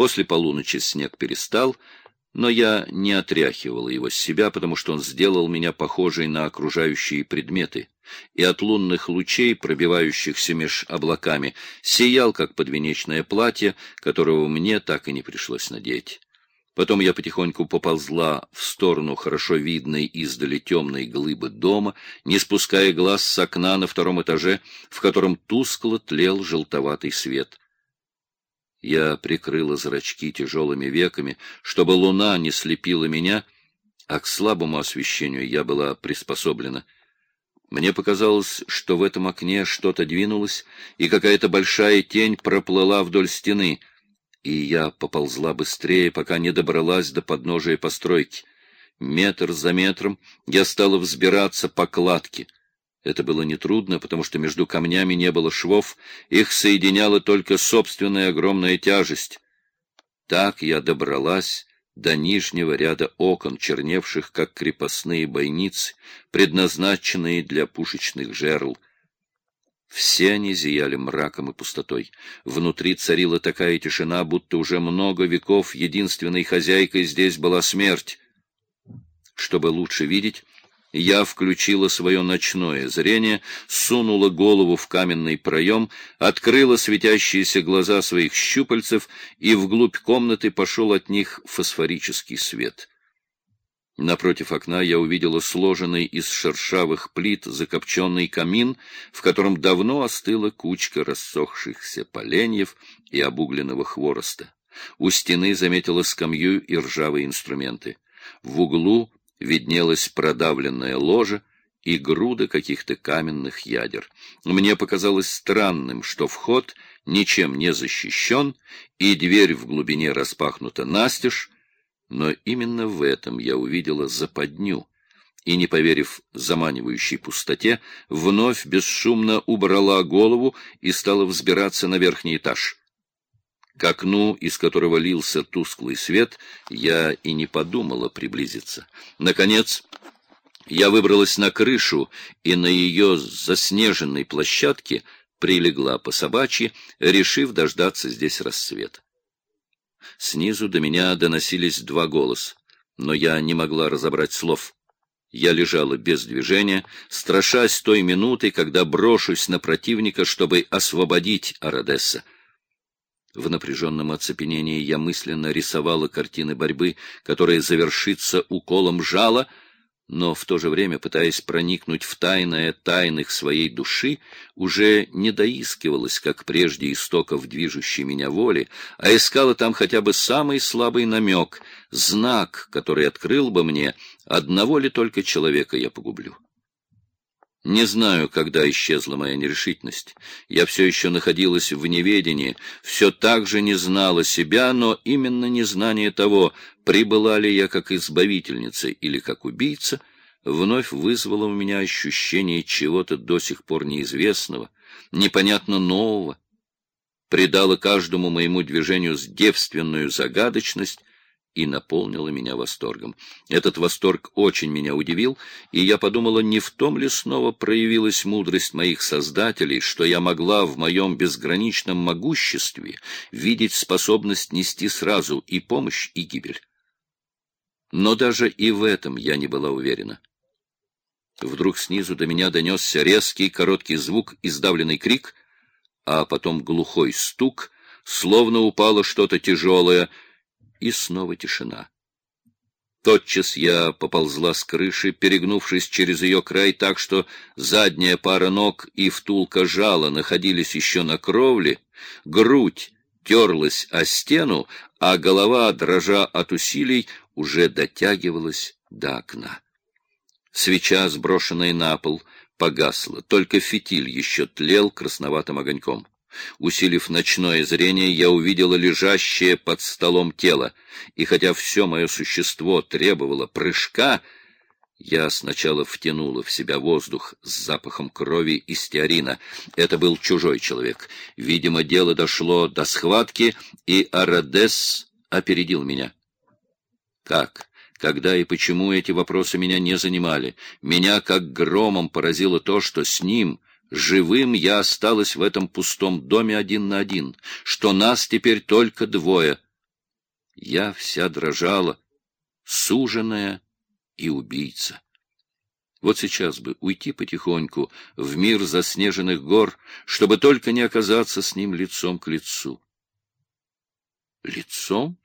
После полуночи снег перестал, но я не отряхивал его с себя, потому что он сделал меня похожей на окружающие предметы, и от лунных лучей, пробивающихся меж облаками, сиял, как подвенечное платье, которого мне так и не пришлось надеть. Потом я потихоньку поползла в сторону хорошо видной издали темной глыбы дома, не спуская глаз с окна на втором этаже, в котором тускло тлел желтоватый свет. Я прикрыла зрачки тяжелыми веками, чтобы луна не слепила меня, а к слабому освещению я была приспособлена. Мне показалось, что в этом окне что-то двинулось, и какая-то большая тень проплыла вдоль стены, и я поползла быстрее, пока не добралась до подножия постройки. Метр за метром я стала взбираться по кладке — это было нетрудно, потому что между камнями не было швов, их соединяла только собственная огромная тяжесть. Так я добралась до нижнего ряда окон, черневших, как крепостные бойницы, предназначенные для пушечных жерл. Все они зияли мраком и пустотой. Внутри царила такая тишина, будто уже много веков единственной хозяйкой здесь была смерть. Чтобы лучше видеть, я включила свое ночное зрение, сунула голову в каменный проем, открыла светящиеся глаза своих щупальцев, и вглубь комнаты пошел от них фосфорический свет. Напротив окна я увидела сложенный из шершавых плит закопченный камин, в котором давно остыла кучка рассохшихся поленьев и обугленного хвороста. У стены заметила скамью и ржавые инструменты. В углу виднелась продавленная ложа и груда каких-то каменных ядер. Мне показалось странным, что вход ничем не защищен, и дверь в глубине распахнута настежь, но именно в этом я увидела западню, и, не поверив заманивающей пустоте, вновь бесшумно убрала голову и стала взбираться на верхний этаж. К окну, из которого лился тусклый свет, я и не подумала приблизиться. Наконец, я выбралась на крышу и на ее заснеженной площадке прилегла по собачьи, решив дождаться здесь рассвета. Снизу до меня доносились два голоса, но я не могла разобрать слов. Я лежала без движения, страшась той минуты, когда брошусь на противника, чтобы освободить Арадесса. В напряженном оцепенении я мысленно рисовала картины борьбы, которая завершится уколом жала, но в то же время, пытаясь проникнуть в тайное тайных своей души, уже не доискивалась, как прежде, истоков движущей меня воли, а искала там хотя бы самый слабый намек, знак, который открыл бы мне, одного ли только человека я погублю. Не знаю, когда исчезла моя нерешительность. Я все еще находилась в неведении, все так же не знала себя, но именно незнание того, прибыла ли я как избавительница или как убийца, вновь вызвало у меня ощущение чего-то до сих пор неизвестного, непонятно нового, придало каждому моему движению девственную загадочность, и наполнила меня восторгом. Этот восторг очень меня удивил, и я подумала, не в том ли снова проявилась мудрость моих создателей, что я могла в моем безграничном могуществе видеть способность нести сразу и помощь, и гибель. Но даже и в этом я не была уверена. Вдруг снизу до меня донесся резкий короткий звук и сдавленный крик, а потом глухой стук, словно упало что-то тяжелое — и снова тишина. Тотчас я поползла с крыши, перегнувшись через ее край так, что задняя пара ног и втулка жала находились еще на кровле, грудь терлась о стену, а голова, дрожа от усилий, уже дотягивалась до окна. Свеча, сброшенная на пол, погасла, только фитиль еще тлел красноватым огоньком. Усилив ночное зрение, я увидела лежащее под столом тело, и хотя все мое существо требовало прыжка, я сначала втянула в себя воздух с запахом крови и стеарина. Это был чужой человек. Видимо, дело дошло до схватки, и Арадес опередил меня. Как? Когда и почему эти вопросы меня не занимали? Меня как громом поразило то, что с ним Живым я осталась в этом пустом доме один на один, что нас теперь только двое. я вся дрожала, суженая и убийца. Вот сейчас бы уйти потихоньку в мир заснеженных гор, чтобы только не оказаться с ним лицом к лицу. Лицом?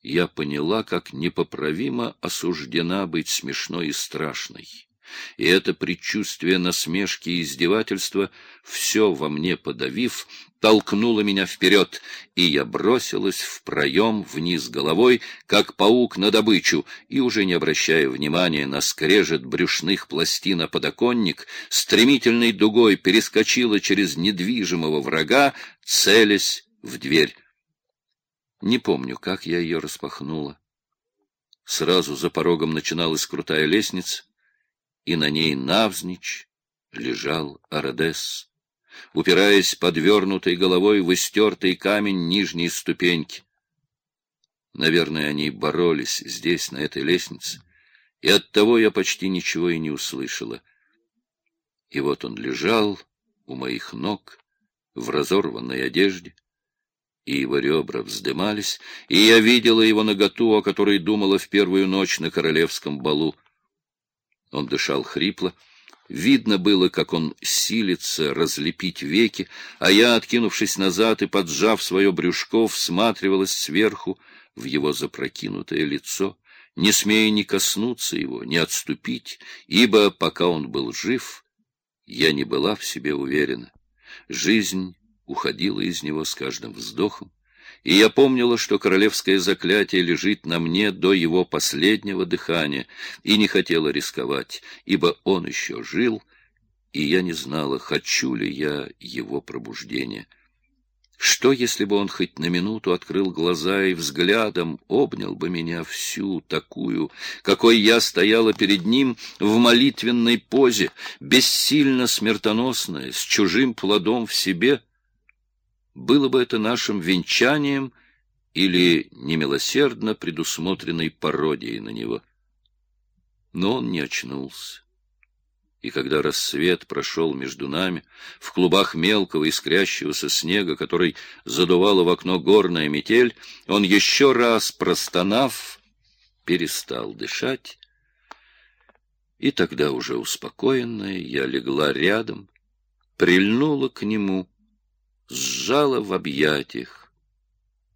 Я поняла, как непоправимо осуждена быть смешной и страшной. И это предчувствие насмешки и издевательства, все во мне подавив, толкнуло меня вперед, и я бросилась в проем вниз головой, как паук на добычу, и, уже не обращая внимания на скрежет брюшных пластин о подоконник, стремительной дугой перескочила через недвижимого врага, целясь в дверь. Не помню, как я ее распахнула. Сразу за порогом начиналась крутая лестница, и на ней навзничь лежал Арадес, упираясь подвернутой головой в истертый камень нижней ступеньки. Наверное, они боролись здесь, на этой лестнице, и оттого я почти ничего и не услышала. И вот он лежал у моих ног в разорванной одежде, и его ребра вздымались, и я видела его наготу, о которой думала в первую ночь на королевском балу. Он дышал хрипло. Видно было, как он силится разлепить веки, а я, откинувшись назад и поджав свое брюшко, всматривалась сверху в его запрокинутое лицо, не смея ни коснуться его, ни отступить, ибо, пока он был жив, я не была в себе уверена. Жизнь уходила из него с каждым вздохом, и я помнила, что королевское заклятие лежит на мне до его последнего дыхания, и не хотела рисковать, ибо он еще жил, и я не знала, хочу ли я его пробуждения. Что, если бы он хоть на минуту открыл глаза и взглядом обнял бы меня всю такую, какой я стояла перед ним в молитвенной позе, бессильно смертоносная, с чужим плодом в себе — было бы это нашим венчанием или немилосердно предусмотренной пародией на него. Но он не очнулся. И когда рассвет прошел между нами, в клубах мелкого искрящегося снега, который задувала в окно горная метель, он еще раз, простонав, перестал дышать, и тогда уже успокоенная я легла рядом, прильнула к нему — сжала в объятиях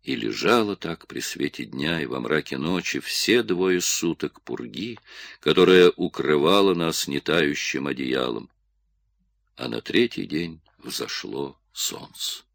и лежала так при свете дня и во мраке ночи все двое суток пурги, которая укрывала нас нетающим одеялом. А на третий день взошло солнце.